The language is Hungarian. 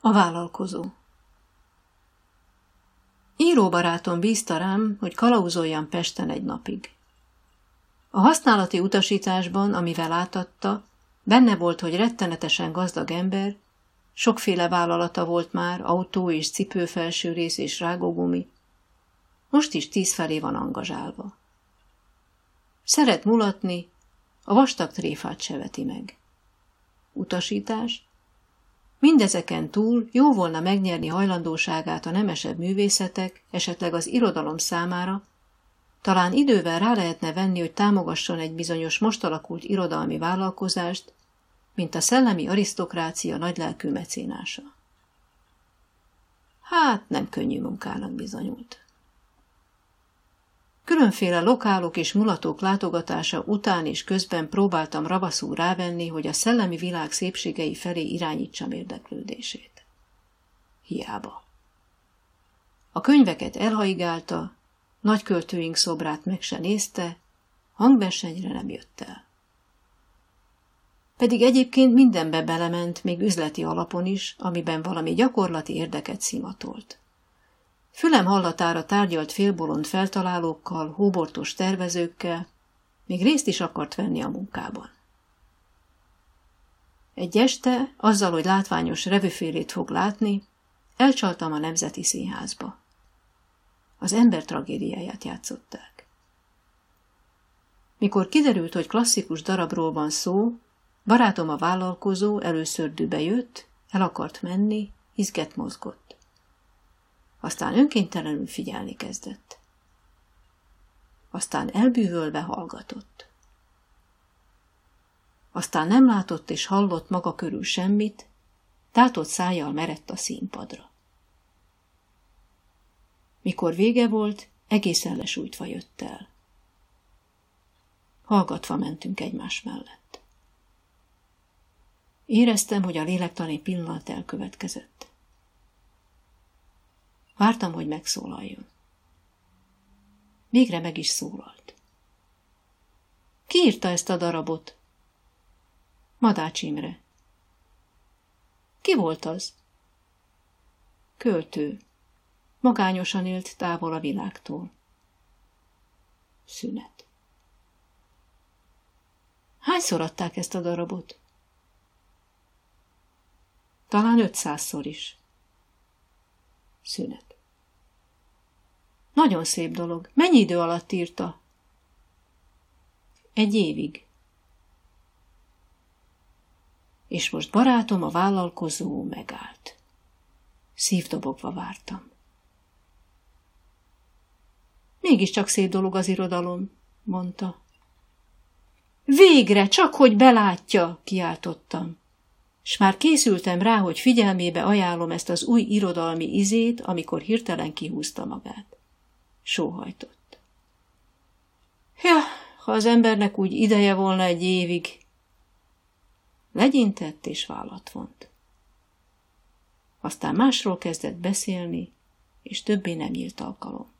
A vállalkozó Íróbarátom bízta rám, hogy kalauzoljam Pesten egy napig. A használati utasításban, amivel átadta, benne volt, hogy rettenetesen gazdag ember, sokféle vállalata volt már, autó és cipőfelső rész és rágógumi, most is tíz felé van angazsálva. Szeret mulatni, a vastag tréfát se veti meg. Utasítás, Mindezeken túl jó volna megnyerni hajlandóságát a nemesebb művészetek, esetleg az irodalom számára, talán idővel rá lehetne venni, hogy támogasson egy bizonyos most alakult irodalmi vállalkozást, mint a szellemi arisztokrácia nagylelkű mecénása. Hát nem könnyű munkának bizonyult. Különféle lokálok és mulatók látogatása után és közben próbáltam ravaszul rávenni, hogy a szellemi világ szépségei felé irányítsam érdeklődését. Hiába. A könyveket elhaigálta, nagyköltőink szobrát meg se nézte, hangversenyre nem jött el. Pedig egyébként mindenbe belement, még üzleti alapon is, amiben valami gyakorlati érdeket szimatolt. Fülem hallatára tárgyalt félbolond feltalálókkal, hóbortos tervezőkkel, még részt is akart venni a munkában. Egy este, azzal, hogy látványos revőfélét fog látni, elcsaltam a Nemzeti Színházba. Az ember tragédiáját játszották. Mikor kiderült, hogy klasszikus darabról van szó, barátom a vállalkozó először dübe jött, el akart menni, izget mozgott. Aztán önkéntelenül figyelni kezdett. Aztán elbűvölve hallgatott. Aztán nem látott és hallott maga körül semmit, tátott szájjal merett a színpadra. Mikor vége volt, egészen lesújtva jött el. Hallgatva mentünk egymás mellett. Éreztem, hogy a lélektani pillanat elkövetkezett. Vártam, hogy megszólaljon. Végre meg is szólalt. Ki írta ezt a darabot? Madács Imre. Ki volt az? Költő. Magányosan élt távol a világtól. Szünet. Hányszor adták ezt a darabot? Talán ötszázszor is. Szünet. Nagyon szép dolog. Mennyi idő alatt írta? Egy évig. És most barátom, a vállalkozó megállt. Szívdobogva vártam. Mégiscsak szép dolog az irodalom, mondta. Végre, csak hogy belátja, kiáltottam s már készültem rá, hogy figyelmébe ajánlom ezt az új irodalmi izét, amikor hirtelen kihúzta magát. Sóhajtott. Ja, ha az embernek úgy ideje volna egy évig. Legyintett és vállat vont. Aztán másról kezdett beszélni, és többé nem nyílt alkalom.